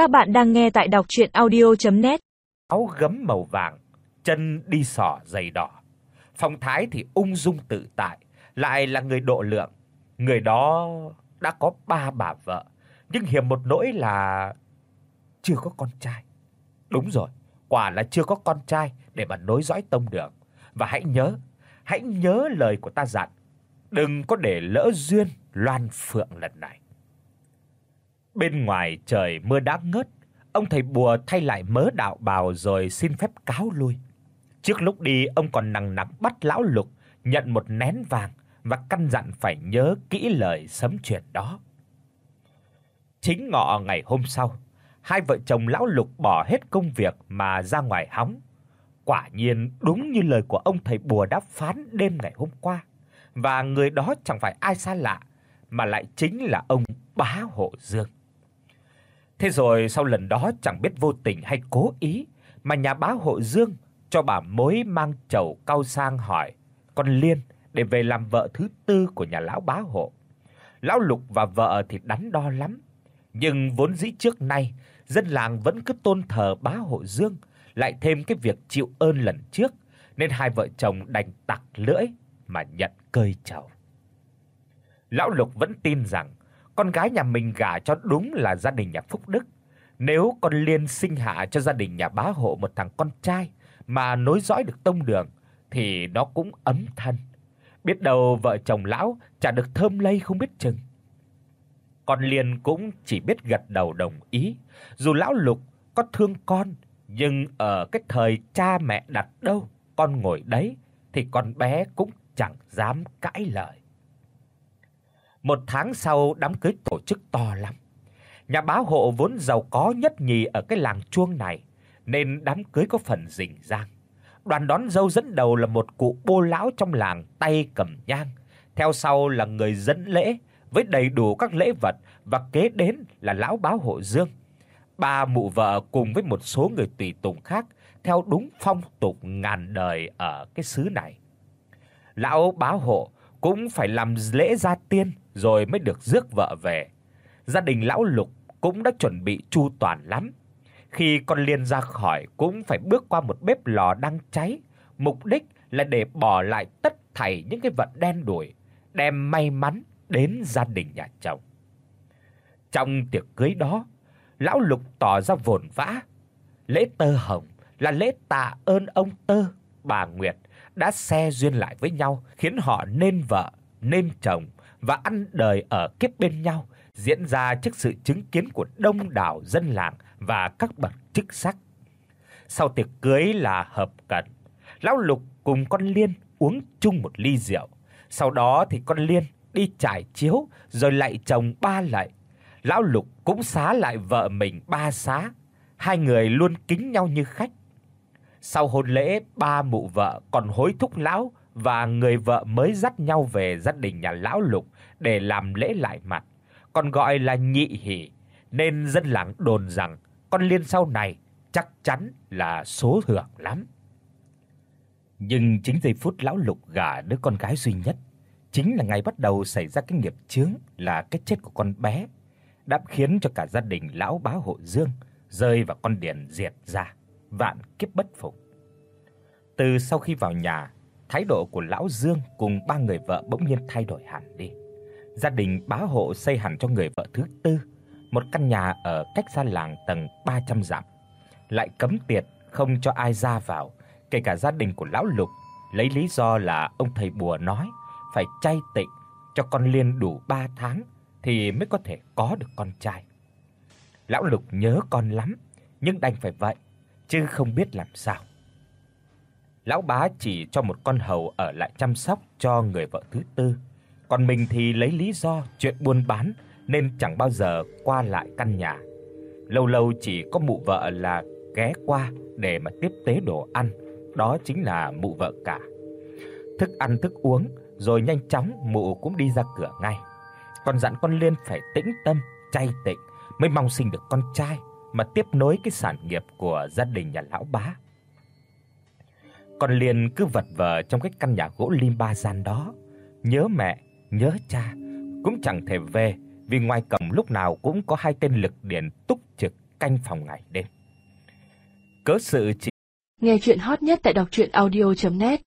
Các bạn đang nghe tại đọc audio net Áo gấm màu vàng, chân đi sỏ giày đỏ. Phong thái thì ung dung tự tại, lại là người độ lượng. Người đó đã có ba bà vợ, nhưng hiểm một nỗi là chưa có con trai. Đúng rồi, quả là chưa có con trai để mà nối dõi tông đường. Và hãy nhớ, hãy nhớ lời của ta dặn, đừng có để lỡ duyên loan phượng lần này. Bên ngoài trời mưa đã ngớt, ông thầy bùa thay lại mớ đạo bào rồi xin phép cáo lui. Trước lúc đi, ông còn nằng nặc bắt lão Lục nhận một nén vàng và căn dặn phải nhớ kỹ lời sấm truyền đó. Chính ngọ ngày hôm sau, hai vợ chồng lão Lục bỏ hết công việc mà ra ngoài hóng. Quả nhiên đúng như lời của ông thầy bùa đã phán đêm ngày hôm qua, và người đó chẳng phải ai xa lạ mà lại chính là ông Bá Hộ Dương. Thế rồi sau lần đó chẳng biết vô tình hay cố ý mà nhà bá hộ Dương cho bà mối mang chầu cao sang hỏi con Liên để về làm vợ thứ tư của nhà lão bá hộ. Lão Lục và vợ thì đắn đo lắm, nhưng vốn dĩ trước nay dân làng vẫn cứ tôn thờ bá hộ Dương, lại thêm cái việc chịu ơn lần trước nên hai vợ chồng đành tặc lưỡi mà nhận cơi chầu. Lão Lục vẫn tin rằng con gái nhà mình gả cho đúng là gia đình nhà Phúc Đức. Nếu con Liên sinh hạ cho gia đình nhà bá hộ một thằng con trai mà nối dõi được tông đường thì nó cũng ấm thân. Biết đâu vợ chồng lão chả được thơm lây không biết chừng. Con Liên cũng chỉ biết gật đầu đồng ý, dù lão Lục có thương con, nhưng ở cái thời cha mẹ đặt đâu, con ngồi đấy thì con bé cũng chẳng dám cãi lời. Một tháng sau đám cưới tổ chức to lắm. Nhà bá hộ vốn giàu có nhất nhì ở cái làng chuông này, nên đám cưới có phần rình rang. Đoàn đón dâu dẫn đầu là một cụ bô lão trong làng tay cầm nhang, theo sau là người dẫn lễ với đầy đủ các lễ vật và kế đến là lão bá hộ Dương. Ba mụ vợ cùng với một số người tùy tùng khác theo đúng phong tục ngàn đời ở cái xứ này. Lão bá hộ cũng phải làm lễ gia tiên rồi mới được rước vợ về. Gia đình lão Lục cũng đã chuẩn bị chu toàn lắm. Khi con Liên ra khỏi cũng phải bước qua một bếp lò đang cháy, mục đích là để bỏ lại tất thảy những cái vật đen đủi, đem may mắn đến gia đình nhà chồng. Trong tiệc cưới đó, lão Lục tỏ ra vồn vã. Lễ tơ hồng là lễ tạ ơn ông Tơ, bà Nguyệt đã xe duyên lại với nhau, khiến họ nên vợ, nên chồng và ăn đời ở kiếp bên nhau diễn ra trước sự chứng kiến của đông đảo dân làng và các bậc chức sắc. Sau tiệc cưới là hợp cận, lão Lục cùng con Liên uống chung một ly rượu. Sau đó thì con Liên đi trải chiếu rồi lại chồng ba lạy. Lão Lục cũng xá lại vợ mình ba xá, hai người luôn kính nhau như khách. Sau hôn lễ, ba mụ vợ còn hối thúc lão và người vợ mới dắt nhau về gia đình nhà lão Lục để làm lễ lại mặt, còn gọi là nhị hỷ, nên dân làng đồn rằng con Liên sau này chắc chắn là số hưởng lắm. Nhưng chính giây phút lão Lục gả đứa con gái duy nhất, chính là ngày bắt đầu xảy ra cái nghiệp chướng là cái chết của con bé, đã khiến cho cả gia đình lão bá hộ Dương rơi vào con điền diệt ra, vạn kiếp bất phục. Từ sau khi vào nhà, thái độ của lão Dương cùng ba người vợ bỗng nhiên thay đổi hẳn đi. Gia đình bá hộ xây hẳn cho người vợ thứ tư một căn nhà ở cách xa làng tầng 300 dặm, lại cấm tiệt không cho ai ra vào, kể cả gia đình của lão Lục, lấy lý do là ông thầy bùa nói phải chay tịnh cho con Liên đủ 3 tháng thì mới có thể có được con trai. Lão Lục nhớ con lắm, nhưng đành phải vậy, chứ không biết làm sao lão bá chỉ cho một con hầu ở lại chăm sóc cho người vợ thứ tư, còn mình thì lấy lý do chuyện buôn bán nên chẳng bao giờ qua lại căn nhà. Lâu lâu chỉ có mụ vợ là ghé qua để mà tiếp tế đồ ăn, đó chính là mụ vợ cả. Thức ăn thức uống rồi nhanh chóng mụ cũng đi ra cửa ngay. Còn dặn con Liên phải tĩnh tâm, chay tịnh mới mong sinh được con trai mà tiếp nối cái sản nghiệp của gia đình nhà lão bá. Con liền cứ vật vờ trong cái căn nhà gỗ lim ba gian đó, nhớ mẹ, nhớ cha, cũng chẳng thể về vì ngoài cổng lúc nào cũng có hai tên lực điền túc trực canh phòng ngày đêm. Cớ sự chỉ Nghe truyện hot nhất tại doctruyenaudio.net